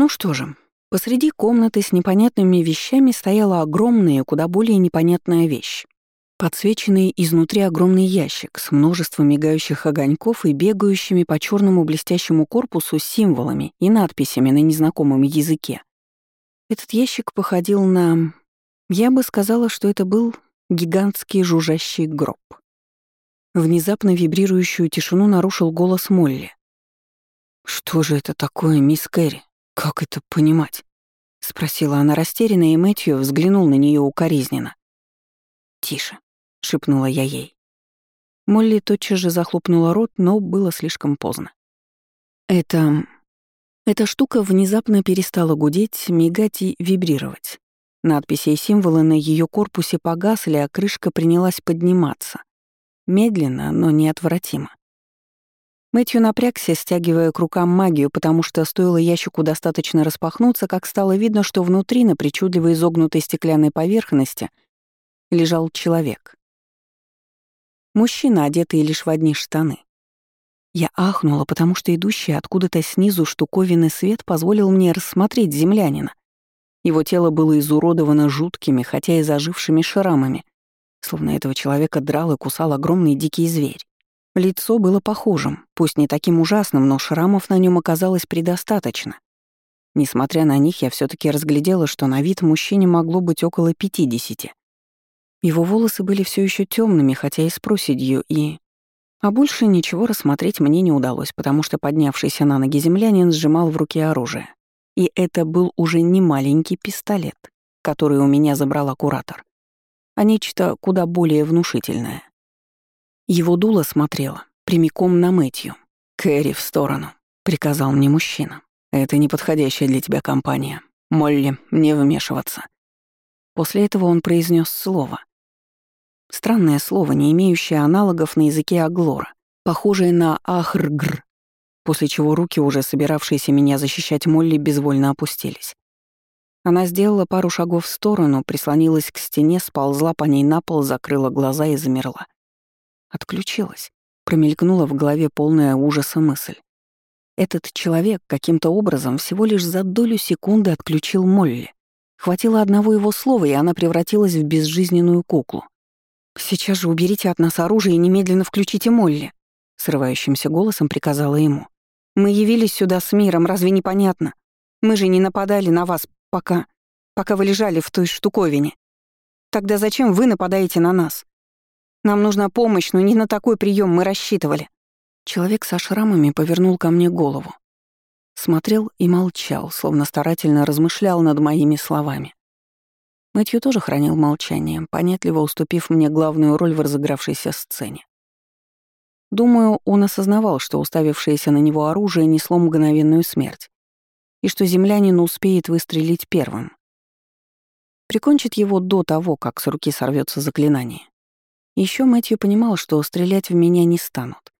Ну что же, посреди комнаты с непонятными вещами стояла огромная, куда более непонятная вещь. Подсвеченный изнутри огромный ящик с множеством мигающих огоньков и бегающими по черному блестящему корпусу символами и надписями на незнакомом языке. Этот ящик походил на... Я бы сказала, что это был гигантский жужжащий гроб. Внезапно вибрирующую тишину нарушил голос Молли. «Что же это такое, мисс Кэрри? Как это понимать?» — спросила она растерянно, и Мэтью взглянул на нее укоризненно. «Тише», — шепнула я ей. Молли тотчас же захлопнула рот, но было слишком поздно. Это... Эта штука внезапно перестала гудеть, мигать и вибрировать. Надписи и символы на ее корпусе погасли, а крышка принялась подниматься. Медленно, но неотвратимо. Мэтью напрягся, стягивая к рукам магию, потому что стоило ящику достаточно распахнуться, как стало видно, что внутри, на причудливо изогнутой стеклянной поверхности, лежал человек. Мужчина, одетый лишь в одни штаны. Я ахнула, потому что идущий откуда-то снизу штуковины свет позволил мне рассмотреть землянина. Его тело было изуродовано жуткими, хотя и зажившими шрамами, словно этого человека драл и кусал огромный дикий зверь. Лицо было похожим, пусть не таким ужасным, но шрамов на нем оказалось предостаточно. Несмотря на них, я все таки разглядела, что на вид мужчине могло быть около пятидесяти. Его волосы были все еще темными, хотя и с проседью, и... А больше ничего рассмотреть мне не удалось, потому что поднявшийся на ноги землянин сжимал в руке оружие. И это был уже не маленький пистолет, который у меня забрал куратор, а нечто куда более внушительное. Его дуло смотрело прямиком на Мэтью. «Кэрри в сторону», — приказал мне мужчина. «Это неподходящая для тебя компания. Молли, не вмешиваться». После этого он произнес слово, Странное слово, не имеющее аналогов на языке Аглора, похожее на «ахргр», после чего руки, уже собиравшиеся меня защищать Молли, безвольно опустились. Она сделала пару шагов в сторону, прислонилась к стене, сползла по ней на пол, закрыла глаза и замерла. Отключилась. Промелькнула в голове полная ужаса мысль. Этот человек каким-то образом всего лишь за долю секунды отключил Молли. Хватило одного его слова, и она превратилась в безжизненную куклу. «Сейчас же уберите от нас оружие и немедленно включите Молли», — срывающимся голосом приказала ему. «Мы явились сюда с миром, разве непонятно? Мы же не нападали на вас, пока... пока вы лежали в той штуковине. Тогда зачем вы нападаете на нас? Нам нужна помощь, но не на такой прием мы рассчитывали». Человек со шрамами повернул ко мне голову. Смотрел и молчал, словно старательно размышлял над моими словами. Мэтью тоже хранил молчание, понятливо уступив мне главную роль в разыгравшейся сцене. Думаю, он осознавал, что уставившееся на него оружие несло мгновенную смерть, и что землянин успеет выстрелить первым. Прикончит его до того, как с руки сорвется заклинание. Еще Мэтью понимал, что стрелять в меня не станут.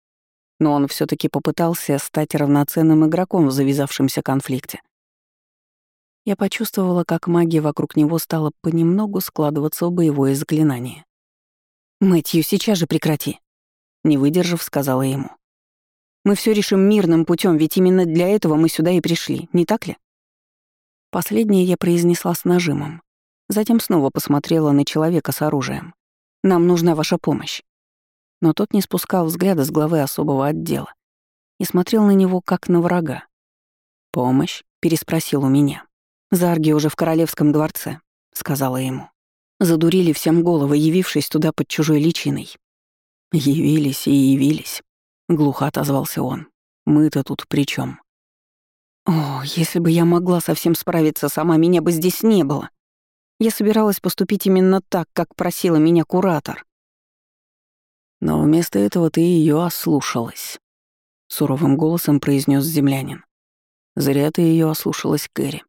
Но он все таки попытался стать равноценным игроком в завязавшемся конфликте. Я почувствовала, как магия вокруг него стала понемногу складываться в боевое заклинание. «Мэтью, сейчас же прекрати!» Не выдержав, сказала ему. «Мы все решим мирным путем, ведь именно для этого мы сюда и пришли, не так ли?» Последнее я произнесла с нажимом. Затем снова посмотрела на человека с оружием. «Нам нужна ваша помощь». Но тот не спускал взгляда с главы особого отдела и смотрел на него как на врага. «Помощь?» — переспросил у меня. «Зарги уже в королевском дворце», — сказала ему. Задурили всем головы, явившись туда под чужой личиной. «Явились и явились», — глухо отозвался он. «Мы-то тут при чем? «О, если бы я могла совсем справиться сама, меня бы здесь не было. Я собиралась поступить именно так, как просила меня куратор». «Но вместо этого ты ее ослушалась», — суровым голосом произнес землянин. «Зря ты ее ослушалась, Кэрри.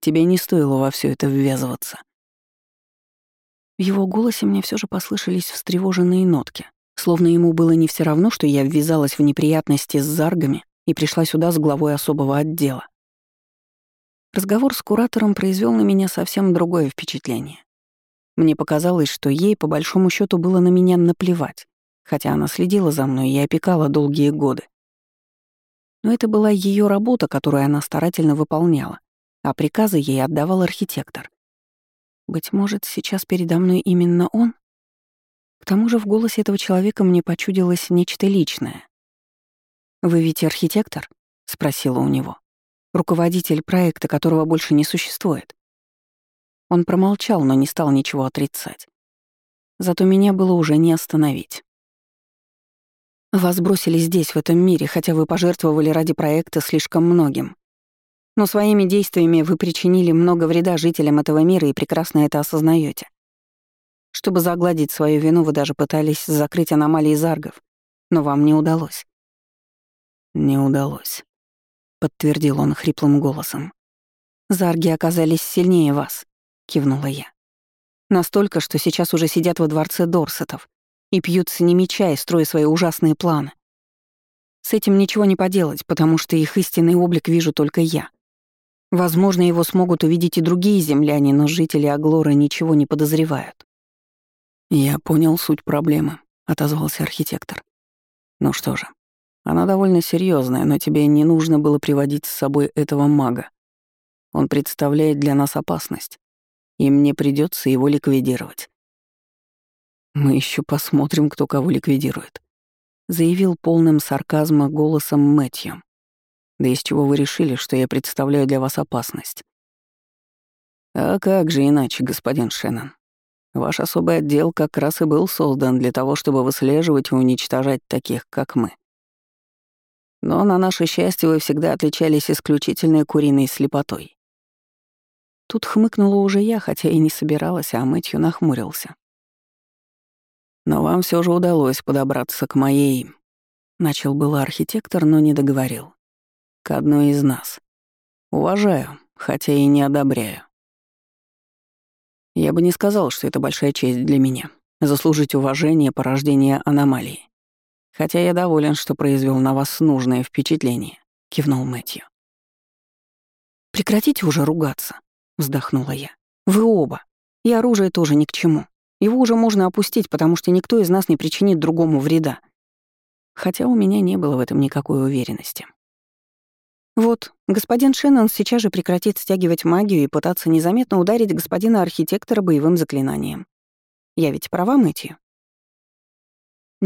Тебе не стоило во все это ввязываться. В его голосе мне все же послышались встревоженные нотки, словно ему было не все равно, что я ввязалась в неприятности с заргами и пришла сюда с главой особого отдела. Разговор с куратором произвел на меня совсем другое впечатление. Мне показалось, что ей, по большому счету, было на меня наплевать, хотя она следила за мной и опекала долгие годы. Но это была ее работа, которую она старательно выполняла, а приказы ей отдавал архитектор. Быть может, сейчас передо мной именно он? К тому же в голосе этого человека мне почудилось нечто личное. «Вы ведь архитектор?» — спросила у него. «Руководитель проекта, которого больше не существует». Он промолчал, но не стал ничего отрицать. Зато меня было уже не остановить. Вас бросили здесь, в этом мире, хотя вы пожертвовали ради проекта слишком многим. Но своими действиями вы причинили много вреда жителям этого мира и прекрасно это осознаете. Чтобы загладить свою вину, вы даже пытались закрыть аномалии заргов, но вам не удалось. «Не удалось», — подтвердил он хриплым голосом. «Зарги оказались сильнее вас», — кивнула я. «Настолько, что сейчас уже сидят во дворце Дорсетов, и пьют с ними чай, строя свои ужасные планы. С этим ничего не поделать, потому что их истинный облик вижу только я. Возможно, его смогут увидеть и другие земляне, но жители Аглора ничего не подозревают. «Я понял суть проблемы», — отозвался архитектор. «Ну что же, она довольно серьезная, но тебе не нужно было приводить с собой этого мага. Он представляет для нас опасность, и мне придется его ликвидировать. «Мы еще посмотрим, кто кого ликвидирует», — заявил полным сарказма голосом Мэтью. «Да из чего вы решили, что я представляю для вас опасность?» «А как же иначе, господин Шеннон? Ваш особый отдел как раз и был создан для того, чтобы выслеживать и уничтожать таких, как мы. Но на наше счастье вы всегда отличались исключительной куриной слепотой». Тут хмыкнула уже я, хотя и не собиралась, а Мэтью нахмурился. Но вам все же удалось подобраться к моей... Начал было архитектор, но не договорил. К одной из нас. Уважаю, хотя и не одобряю. Я бы не сказал, что это большая честь для меня — заслужить уважение порождения аномалии. Хотя я доволен, что произвел на вас нужное впечатление», — кивнул Мэтью. «Прекратите уже ругаться», — вздохнула я. «Вы оба. И оружие тоже ни к чему. Его уже можно опустить, потому что никто из нас не причинит другому вреда. Хотя у меня не было в этом никакой уверенности. Вот, господин Шеннон сейчас же прекратит стягивать магию и пытаться незаметно ударить господина архитектора боевым заклинанием. Я ведь права, Мэтью?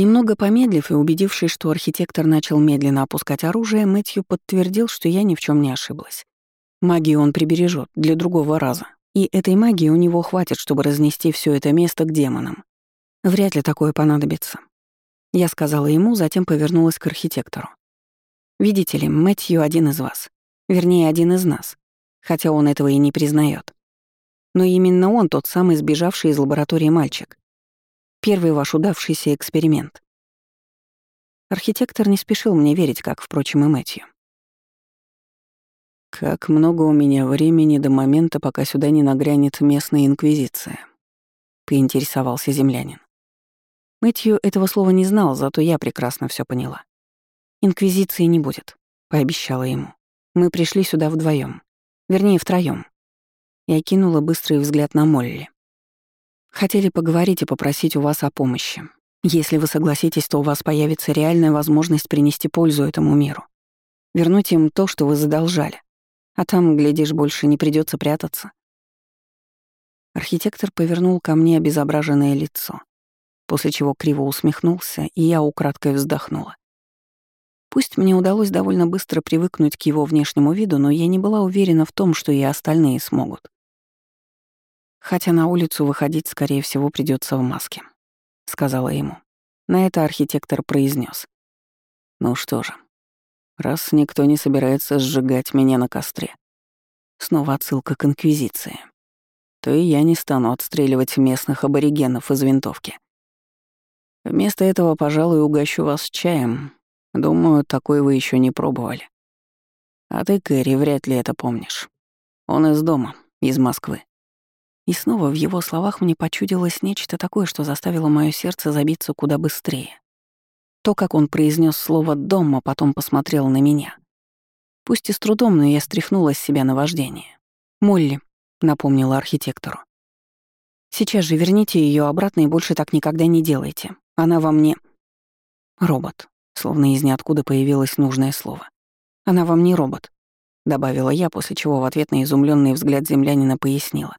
Немного помедлив и убедившись, что архитектор начал медленно опускать оружие, Мэтью подтвердил, что я ни в чем не ошиблась. Магию он прибережет для другого раза, и этой магии у него хватит, чтобы разнести все это место к демонам. Вряд ли такое понадобится. Я сказала ему, затем повернулась к архитектору. Видите ли, Мэтью один из вас. Вернее, один из нас. Хотя он этого и не признает. Но именно он тот самый сбежавший из лаборатории мальчик. Первый ваш удавшийся эксперимент. Архитектор не спешил мне верить, как, впрочем, и Мэтью. Как много у меня времени до момента, пока сюда не нагрянет местная инквизиция, поинтересовался землянин. Мэтью этого слова не знал, зато я прекрасно все поняла. Инквизиции не будет, пообещала ему. Мы пришли сюда вдвоем, вернее, втроем. Я кинула быстрый взгляд на Молли. Хотели поговорить и попросить у вас о помощи. Если вы согласитесь, то у вас появится реальная возможность принести пользу этому миру. Вернуть им то, что вы задолжали. А там, глядишь, больше не придется прятаться. Архитектор повернул ко мне обезображенное лицо, после чего криво усмехнулся, и я украдкой вздохнула. Пусть мне удалось довольно быстро привыкнуть к его внешнему виду, но я не была уверена в том, что и остальные смогут. Хотя на улицу выходить, скорее всего, придется в маске, сказала ему. На это архитектор произнес: Ну что же, раз никто не собирается сжигать меня на костре. Снова отсылка к Инквизиции. То и я не стану отстреливать местных аборигенов из винтовки. Вместо этого, пожалуй, угощу вас чаем. Думаю, такой вы еще не пробовали. А ты, Кэрри, вряд ли это помнишь. Он из дома, из Москвы. И снова в его словах мне почудилось нечто такое, что заставило мое сердце забиться куда быстрее. То, как он произнес слово «дом», а потом посмотрел на меня. Пусть и с трудом, но я стряхнула с себя на вождение. «Молли», — напомнила архитектору. «Сейчас же верните ее обратно и больше так никогда не делайте. Она во мне...» «Робот», словно из ниоткуда появилось нужное слово. «Она вам не робот». добавила я, после чего в ответ на изумленный взгляд землянина пояснила.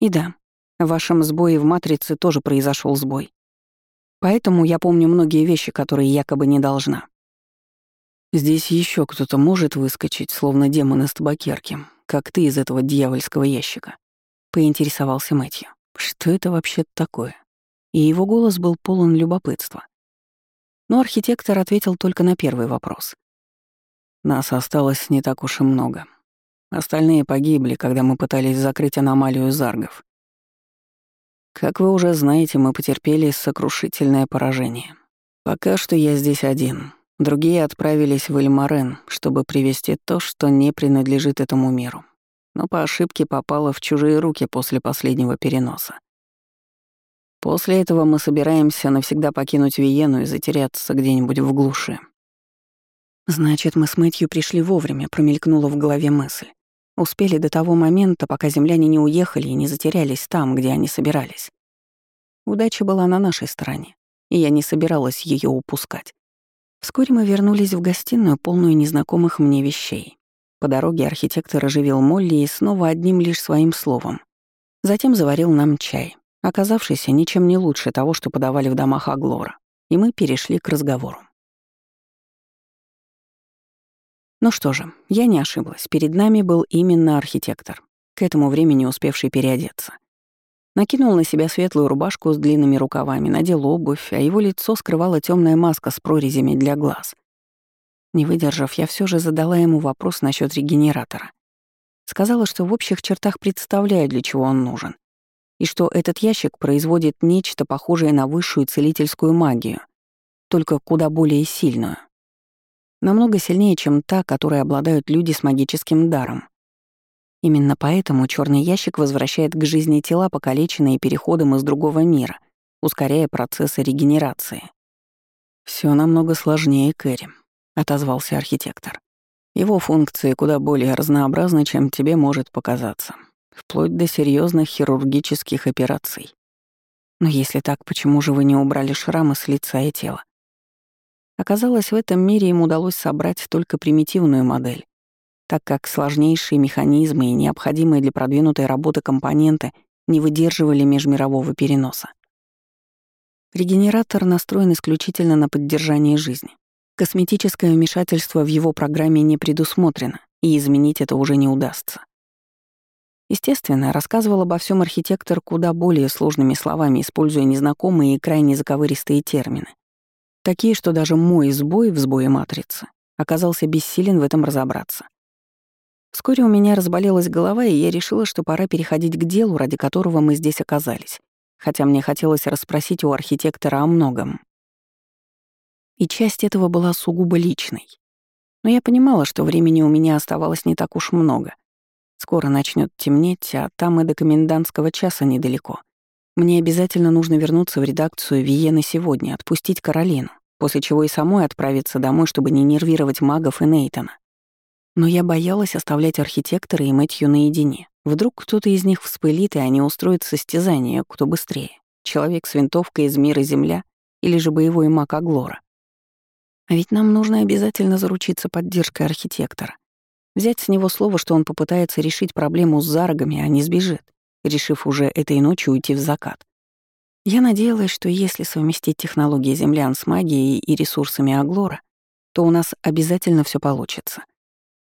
И да, в вашем сбое в матрице тоже произошел сбой. Поэтому я помню многие вещи, которые якобы не должна. Здесь еще кто-то может выскочить, словно демон из табакерки, как ты из этого дьявольского ящика. Поинтересовался Мэтью. Что это вообще такое? И его голос был полон любопытства. Но архитектор ответил только на первый вопрос. Нас осталось не так уж и много. Остальные погибли, когда мы пытались закрыть аномалию заргов. Как вы уже знаете, мы потерпели сокрушительное поражение. Пока что я здесь один. Другие отправились в Эльмарен, чтобы привести то, что не принадлежит этому миру. Но по ошибке попало в чужие руки после последнего переноса. После этого мы собираемся навсегда покинуть Виену и затеряться где-нибудь в глуши. Значит, мы с Мэтью пришли вовремя, промелькнула в голове мысль. Успели до того момента, пока земляне не уехали и не затерялись там, где они собирались. Удача была на нашей стороне, и я не собиралась ее упускать. Вскоре мы вернулись в гостиную, полную незнакомых мне вещей. По дороге архитектор оживил Молли и снова одним лишь своим словом. Затем заварил нам чай, оказавшийся ничем не лучше того, что подавали в домах Аглора, и мы перешли к разговору. Ну что же, я не ошиблась. Перед нами был именно архитектор, к этому времени успевший переодеться. Накинул на себя светлую рубашку с длинными рукавами, надел обувь, а его лицо скрывала темная маска с прорезями для глаз. Не выдержав, я все же задала ему вопрос насчет регенератора. Сказала, что в общих чертах представляю, для чего он нужен, и что этот ящик производит нечто похожее на высшую целительскую магию, только куда более сильную. Намного сильнее, чем та, которой обладают люди с магическим даром. Именно поэтому черный ящик возвращает к жизни тела, покалеченные переходом из другого мира, ускоряя процессы регенерации. Все намного сложнее, Кэрри», — отозвался архитектор. «Его функции куда более разнообразны, чем тебе может показаться, вплоть до серьезных хирургических операций. Но если так, почему же вы не убрали шрамы с лица и тела? Оказалось, в этом мире им удалось собрать только примитивную модель, так как сложнейшие механизмы и необходимые для продвинутой работы компоненты не выдерживали межмирового переноса. Регенератор настроен исключительно на поддержание жизни. Косметическое вмешательство в его программе не предусмотрено, и изменить это уже не удастся. Естественно, рассказывал обо всем архитектор куда более сложными словами, используя незнакомые и крайне заковыристые термины. Такие, что даже мой сбой в сбое матрицы оказался бессилен в этом разобраться. Вскоре у меня разболелась голова, и я решила, что пора переходить к делу, ради которого мы здесь оказались, хотя мне хотелось расспросить у архитектора о многом. И часть этого была сугубо личной. Но я понимала, что времени у меня оставалось не так уж много. Скоро начнет темнеть, а там и до комендантского часа недалеко. Мне обязательно нужно вернуться в редакцию Виены сегодня, отпустить Каролину, после чего и самой отправиться домой, чтобы не нервировать магов и Нейтона. Но я боялась оставлять архитектора и Мэтью наедине. Вдруг кто-то из них вспылит, и они устроят состязание, кто быстрее. Человек с винтовкой из мира Земля или же боевой маг Аглора. А ведь нам нужно обязательно заручиться поддержкой архитектора. Взять с него слово, что он попытается решить проблему с зарогами, а не сбежит решив уже этой ночью уйти в закат. Я надеялась, что если совместить технологии землян с магией и ресурсами Аглора, то у нас обязательно все получится.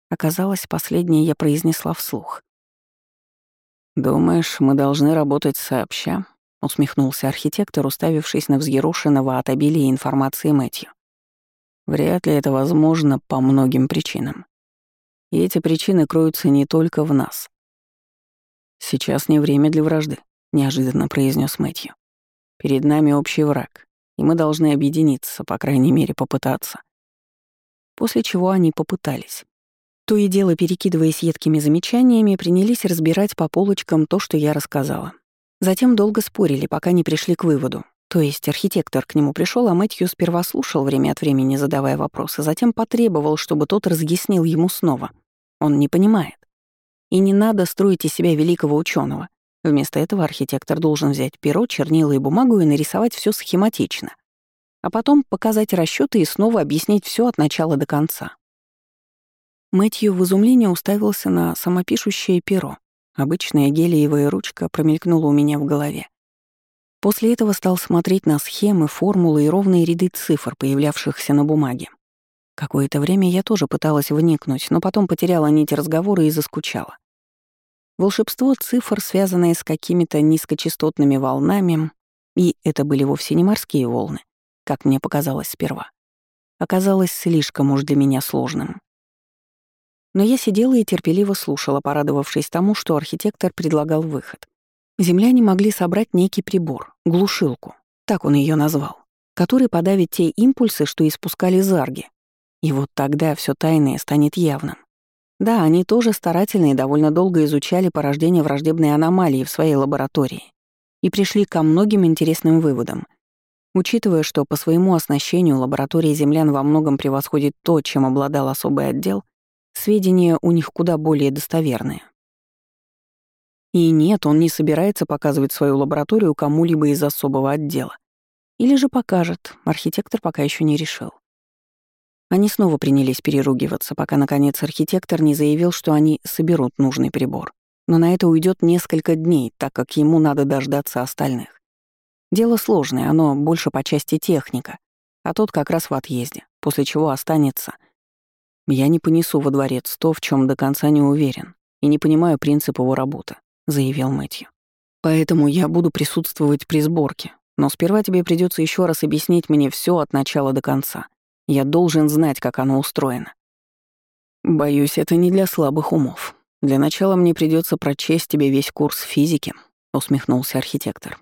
Оказалось, последнее я произнесла вслух. «Думаешь, мы должны работать сообща?» — усмехнулся архитектор, уставившись на взъерошенного от обилия информации Мэтью. «Вряд ли это возможно по многим причинам. И эти причины кроются не только в нас. «Сейчас не время для вражды», — неожиданно произнес Мэтью. «Перед нами общий враг, и мы должны объединиться, по крайней мере, попытаться». После чего они попытались. То и дело, перекидываясь едкими замечаниями, принялись разбирать по полочкам то, что я рассказала. Затем долго спорили, пока не пришли к выводу. То есть архитектор к нему пришел, а Мэтью сперва слушал время от времени, задавая вопросы, затем потребовал, чтобы тот разъяснил ему снова. Он не понимает. И не надо строить из себя великого ученого. Вместо этого архитектор должен взять перо, чернила и бумагу и нарисовать все схематично. А потом показать расчеты и снова объяснить все от начала до конца. Мэтью в изумлении уставился на самопишущее перо. Обычная гелиевая ручка промелькнула у меня в голове. После этого стал смотреть на схемы, формулы и ровные ряды цифр, появлявшихся на бумаге. Какое-то время я тоже пыталась вникнуть, но потом потеряла нить разговора и заскучала. Волшебство цифр, связанное с какими-то низкочастотными волнами, и это были вовсе не морские волны, как мне показалось сперва, оказалось слишком уж для меня сложным. Но я сидела и терпеливо слушала, порадовавшись тому, что архитектор предлагал выход. Земляне могли собрать некий прибор, глушилку, так он ее назвал, который подавит те импульсы, что испускали зарги. И вот тогда все тайное станет явным. Да, они тоже старательно и довольно долго изучали порождение враждебной аномалии в своей лаборатории и пришли ко многим интересным выводам. Учитывая, что по своему оснащению лаборатория землян во многом превосходит то, чем обладал особый отдел, сведения у них куда более достоверные. И нет, он не собирается показывать свою лабораторию кому-либо из особого отдела. Или же покажет, архитектор пока еще не решил. Они снова принялись переругиваться, пока, наконец, архитектор не заявил, что они соберут нужный прибор. Но на это уйдет несколько дней, так как ему надо дождаться остальных. Дело сложное, оно больше по части техника, а тот как раз в отъезде, после чего останется. Я не понесу во дворец то, в чем до конца не уверен, и не понимаю принцип его работы. — заявил Мэтью. «Поэтому я буду присутствовать при сборке, но сперва тебе придется еще раз объяснить мне все от начала до конца. Я должен знать, как оно устроено». «Боюсь, это не для слабых умов. Для начала мне придется прочесть тебе весь курс физики», — усмехнулся архитектор.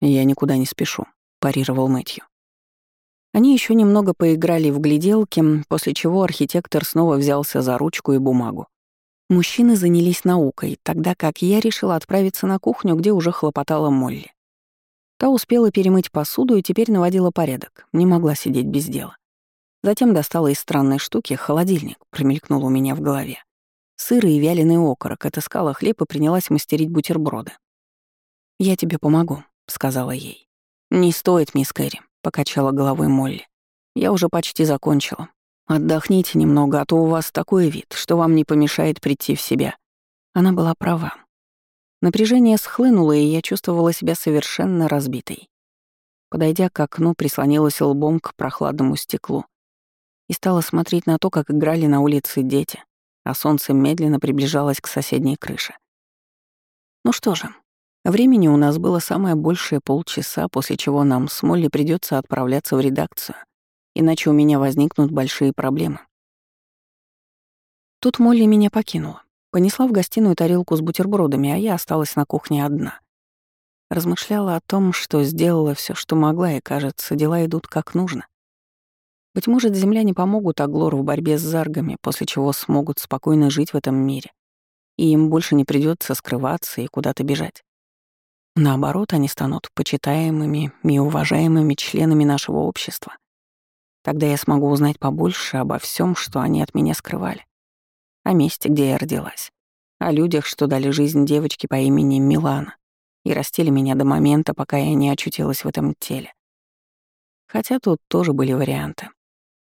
«Я никуда не спешу», — парировал Мэтью. Они еще немного поиграли в гляделки, после чего архитектор снова взялся за ручку и бумагу. Мужчины занялись наукой, тогда как я решила отправиться на кухню, где уже хлопотала Молли. Та успела перемыть посуду и теперь наводила порядок, не могла сидеть без дела. Затем достала из странной штуки холодильник, промелькнул у меня в голове. Сырый и вяленый окорок, отыскала хлеб и принялась мастерить бутерброды. «Я тебе помогу», — сказала ей. «Не стоит, мисс Кэрри», — покачала головой Молли. «Я уже почти закончила. Отдохните немного, а то у вас такой вид, что вам не помешает прийти в себя». Она была права. Напряжение схлынуло, и я чувствовала себя совершенно разбитой. Подойдя к окну, прислонилась лбом к прохладному стеклу и стала смотреть на то, как играли на улице дети, а солнце медленно приближалось к соседней крыше. Ну что же, времени у нас было самое большее полчаса, после чего нам с Молли придется отправляться в редакцию — иначе у меня возникнут большие проблемы. Тут Молли меня покинула. Понесла в гостиную тарелку с бутербродами, а я осталась на кухне одна. Размышляла о том, что сделала все, что могла, и, кажется, дела идут как нужно. Быть может, земляне помогут Аглору в борьбе с заргами, после чего смогут спокойно жить в этом мире, и им больше не придется скрываться и куда-то бежать. Наоборот, они станут почитаемыми и уважаемыми членами нашего общества. Тогда я смогу узнать побольше обо всем, что они от меня скрывали. О месте, где я родилась. О людях, что дали жизнь девочке по имени Милана и растили меня до момента, пока я не очутилась в этом теле. Хотя тут тоже были варианты.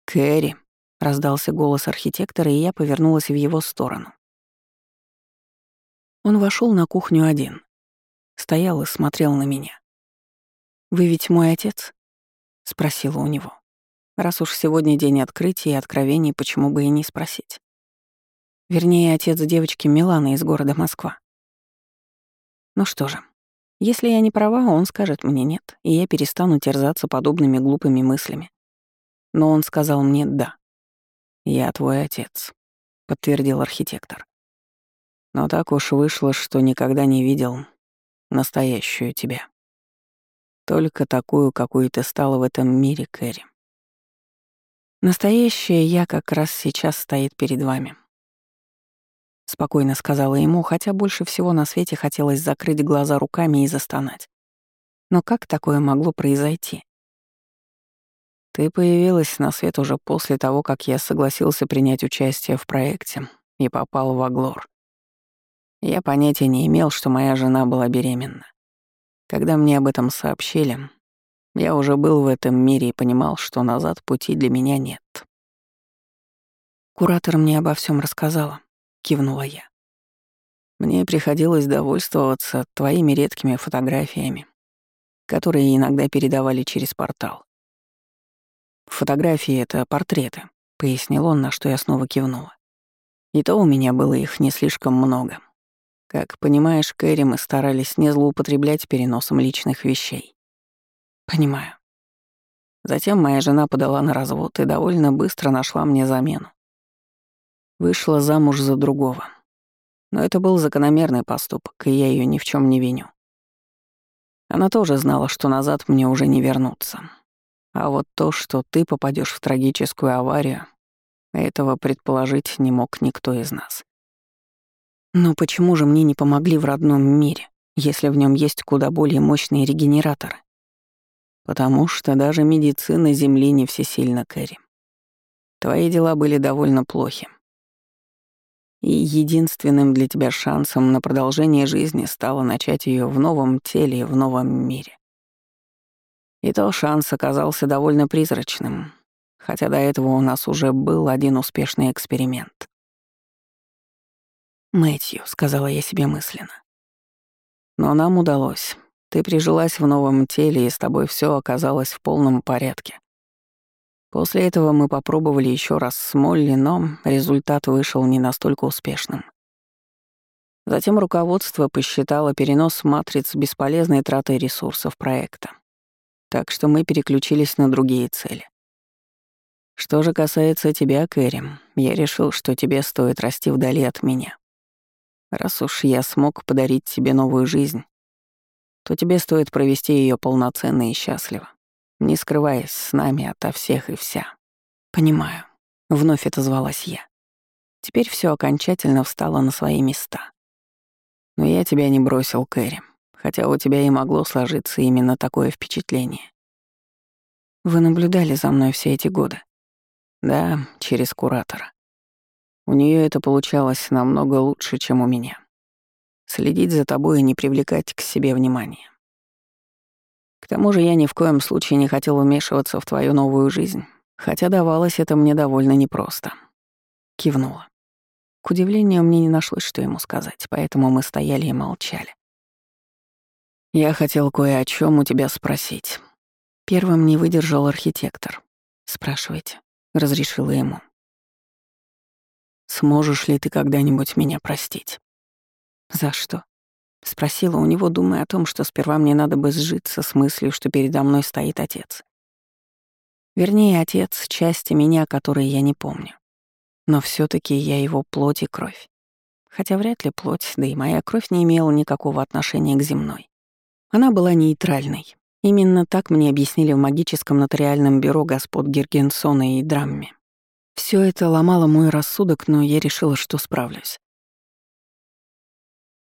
«Кэрри», — раздался голос архитектора, и я повернулась в его сторону. Он вошел на кухню один. Стоял и смотрел на меня. «Вы ведь мой отец?» — спросила у него. Раз уж сегодня день открытия и откровений, почему бы и не спросить. Вернее, отец девочки Миланы из города Москва. Ну что же, если я не права, он скажет мне «нет», и я перестану терзаться подобными глупыми мыслями. Но он сказал мне «да». «Я твой отец», — подтвердил архитектор. Но так уж вышло, что никогда не видел настоящую тебя. Только такую, какой ты стала в этом мире, Кэрри. Настоящее я как раз сейчас стоит перед вами. Спокойно сказала ему, хотя больше всего на свете хотелось закрыть глаза руками и застонать. Но как такое могло произойти? Ты появилась на свет уже после того, как я согласился принять участие в проекте и попал в Аглор. Я понятия не имел, что моя жена была беременна. Когда мне об этом сообщили, я уже был в этом мире и понимал, что назад пути для меня нет. Куратор мне обо всем рассказала, кивнула я. Мне приходилось довольствоваться твоими редкими фотографиями, которые иногда передавали через портал. Фотографии — это портреты, — пояснил он, на что я снова кивнула. И то у меня было их не слишком много. Как понимаешь, Кэрри, мы старались не злоупотреблять переносом личных вещей. Понимаю. Затем моя жена подала на развод и довольно быстро нашла мне замену. Вышла замуж за другого. Но это был закономерный поступок, и я ее ни в чем не виню. Она тоже знала, что назад мне уже не вернуться. А вот то, что ты попадешь в трагическую аварию, этого предположить не мог никто из нас. Но почему же мне не помогли в родном мире, если в нем есть куда более мощные регенераторы? Потому что даже медицина Земли не всесильна, Кэрри. Твои дела были довольно плохи. И единственным для тебя шансом на продолжение жизни стало начать ее в новом теле и в новом мире. И то шанс оказался довольно призрачным, хотя до этого у нас уже был один успешный эксперимент. «Мэтью», — сказала я себе мысленно. «Но нам удалось. Ты прижилась в новом теле, и с тобой все оказалось в полном порядке. После этого мы попробовали еще раз с Молли, но результат вышел не настолько успешным. Затем руководство посчитало перенос матриц бесполезной тратой ресурсов проекта так что мы переключились на другие цели. Что же касается тебя, Кэрри, я решил, что тебе стоит расти вдали от меня. Раз уж я смог подарить тебе новую жизнь, то тебе стоит провести ее полноценно и счастливо, не скрываясь с нами ото всех и вся. Понимаю. Вновь отозвалась я. Теперь все окончательно встало на свои места. Но я тебя не бросил, Кэрри хотя у тебя и могло сложиться именно такое впечатление. Вы наблюдали за мной все эти годы? Да, через куратора. У нее это получалось намного лучше, чем у меня. Следить за тобой и не привлекать к себе внимания. К тому же я ни в коем случае не хотел вмешиваться в твою новую жизнь, хотя давалось это мне довольно непросто. Кивнула. К удивлению, мне не нашлось, что ему сказать, поэтому мы стояли и молчали. «Я хотел кое о чем у тебя спросить». Первым не выдержал архитектор. «Спрашивайте», — разрешила ему. «Сможешь ли ты когда-нибудь меня простить?» «За что?» — спросила у него, думая о том, что сперва мне надо бы сжиться с мыслью, что передо мной стоит отец. Вернее, отец — части меня, которые я не помню. Но все таки я его плоть и кровь. Хотя вряд ли плоть, да и моя кровь не имела никакого отношения к земной. Она была нейтральной. Именно так мне объяснили в магическом нотариальном бюро господ Гергенсона и Драмме. Все это ломало мой рассудок, но я решила, что справлюсь.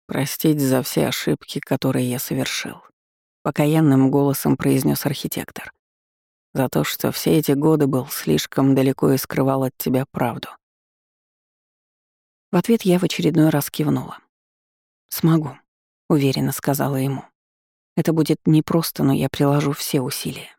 «Простить за все ошибки, которые я совершил», — покаянным голосом произнес архитектор. «За то, что все эти годы был слишком далеко и скрывал от тебя правду». В ответ я в очередной раз кивнула. «Смогу», — уверенно сказала ему. Это будет непросто, но я приложу все усилия.